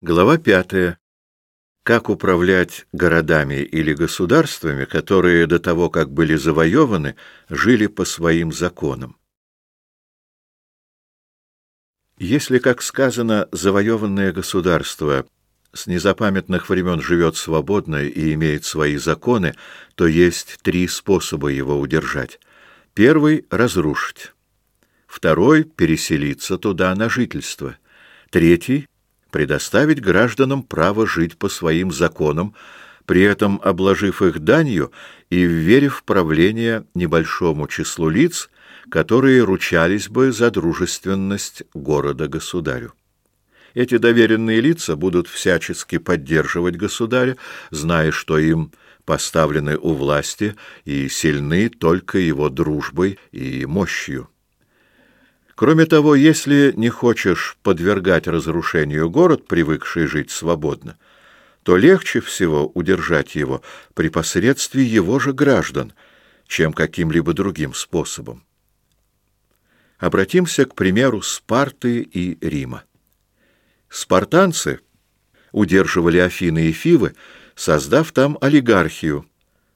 Глава пятая. Как управлять городами или государствами, которые до того, как были завоеваны, жили по своим законам. Если, как сказано, завоеванное государство с незапамятных времен живет свободно и имеет свои законы, то есть три способа его удержать. Первый — разрушить. Второй — переселиться туда на жительство. Третий — предоставить гражданам право жить по своим законам, при этом обложив их данью и вверив правление небольшому числу лиц, которые ручались бы за дружественность города-государю. Эти доверенные лица будут всячески поддерживать государя, зная, что им поставлены у власти и сильны только его дружбой и мощью. Кроме того, если не хочешь подвергать разрушению город, привыкший жить свободно, то легче всего удержать его при посредстве его же граждан, чем каким-либо другим способом. Обратимся к примеру Спарты и Рима. Спартанцы удерживали Афины и Фивы, создав там олигархию,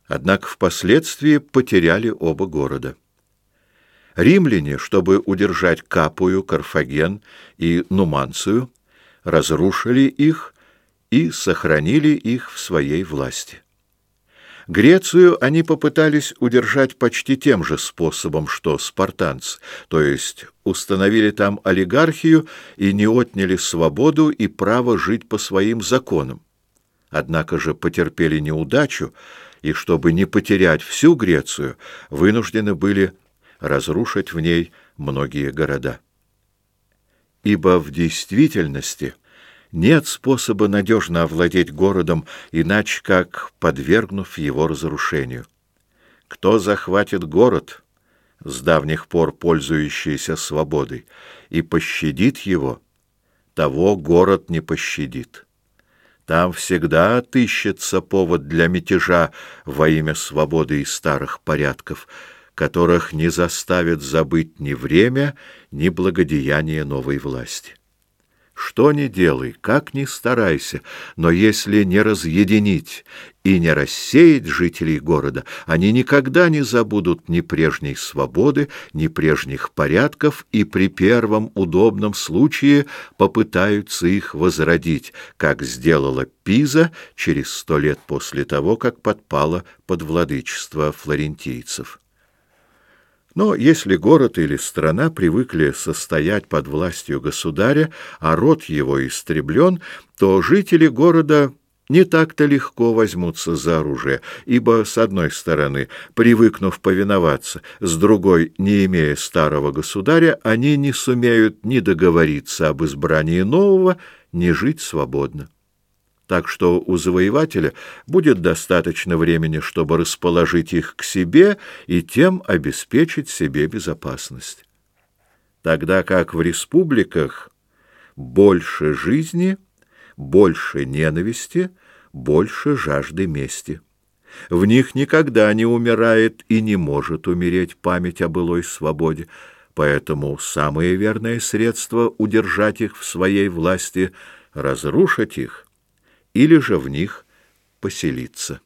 однако впоследствии потеряли оба города. Римляне, чтобы удержать Капую, Карфаген и Нуманцию, разрушили их и сохранили их в своей власти. Грецию они попытались удержать почти тем же способом, что спартанцы, то есть установили там олигархию и не отняли свободу и право жить по своим законам. Однако же потерпели неудачу, и чтобы не потерять всю Грецию, вынуждены были разрушить в ней многие города. Ибо в действительности нет способа надежно овладеть городом, иначе как подвергнув его разрушению. Кто захватит город, с давних пор пользующийся свободой, и пощадит его, того город не пощадит. Там всегда отыщется повод для мятежа во имя свободы и старых порядков — которых не заставит забыть ни время, ни благодеяние новой власти. Что ни делай, как ни старайся, но если не разъединить и не рассеять жителей города, они никогда не забудут ни прежней свободы, ни прежних порядков и при первом удобном случае попытаются их возродить, как сделала Пиза через сто лет после того, как подпала под владычество флорентийцев. Но если город или страна привыкли состоять под властью государя, а род его истреблен, то жители города не так-то легко возьмутся за оружие, ибо, с одной стороны, привыкнув повиноваться, с другой, не имея старого государя, они не сумеют ни договориться об избрании нового, ни жить свободно так что у завоевателя будет достаточно времени, чтобы расположить их к себе и тем обеспечить себе безопасность. Тогда как в республиках больше жизни, больше ненависти, больше жажды мести. В них никогда не умирает и не может умереть память о былой свободе, поэтому самое верное средство удержать их в своей власти — разрушить их — или же в них поселиться.